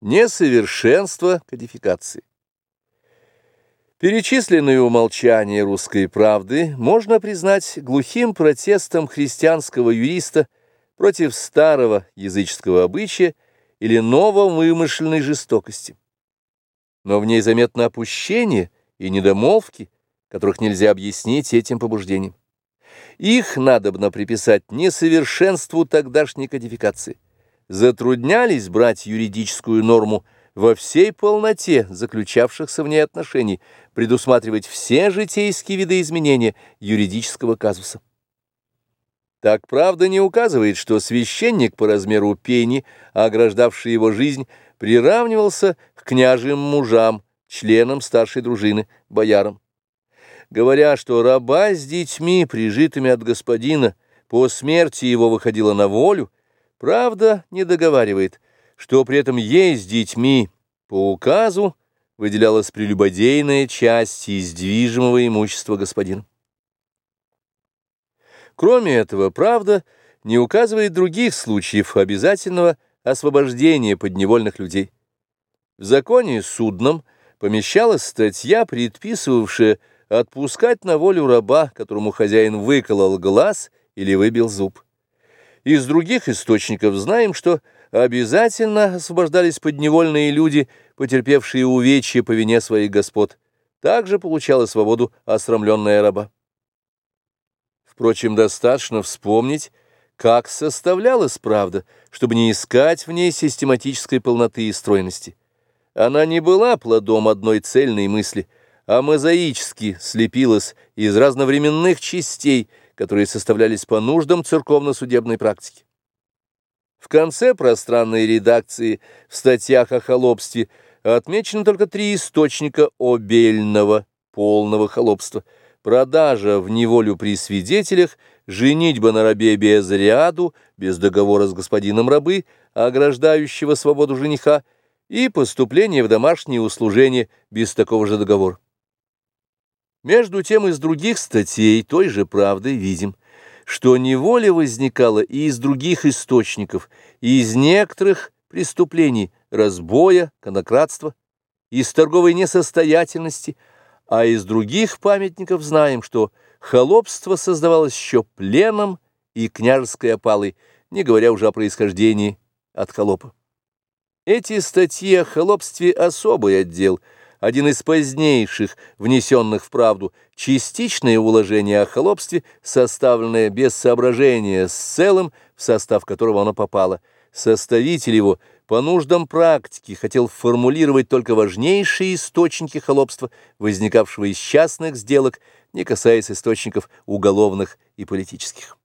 Несовершенство кодификации. Перечисленные умолчания русской правды можно признать глухим протестом христианского юриста против старого языческого обычая или нововымышленной жестокости. Но в ней заметно опущение и недомолвки, которых нельзя объяснить этим побуждением. Их надобно приписать несовершенству тогдашней кодификации затруднялись брать юридическую норму во всей полноте заключавшихся в ней отношений, предусматривать все житейские виды изменения юридического казуса. Так правда не указывает, что священник по размеру пени, ограждавший его жизнь, приравнивался к княжим мужам, членам старшей дружины, боярам. Говоря, что раба с детьми, прижитыми от господина, по смерти его выходила на волю, Правда, не договаривает, что при этом ей с детьми по указу выделялась прелюбодейная часть из движимого имущества господина. Кроме этого, правда не указывает других случаев обязательного освобождения подневольных людей. В законе судном помещалась статья, предписывавшая отпускать на волю раба, которому хозяин выколол глаз или выбил зуб. Из других источников знаем, что обязательно освобождались подневольные люди, потерпевшие увечья по вине своих господ. Также получала свободу осрамленная раба. Впрочем, достаточно вспомнить, как составлялась правда, чтобы не искать в ней систематической полноты и стройности. Она не была плодом одной цельной мысли, а мозаически слепилась из разновременных частей, которые составлялись по нуждам церковно-судебной практики. В конце пространной редакции в статьях о холопстве отмечено только три источника обельного, полного холопства. Продажа в неволю при свидетелях, женитьба на рабе без ряду, без договора с господином рабы, ограждающего свободу жениха, и поступление в домашнее услужение без такого же договора. Между тем из других статей той же правды видим, что неволя возникала и из других источников, и из некоторых преступлений, разбоя, конократства, из торговой несостоятельности, а из других памятников знаем, что холопство создавалось еще пленом и княжеской опалой, не говоря уже о происхождении от холопа. Эти статьи о холопстве особый отдел – один из позднейших, внесенных в правду, частичное уложение о холопстве, составленное без соображения с целым, в состав которого оно попало. Составитель его по нуждам практики хотел формулировать только важнейшие источники холопства, возникавшего из частных сделок, не касаясь источников уголовных и политических.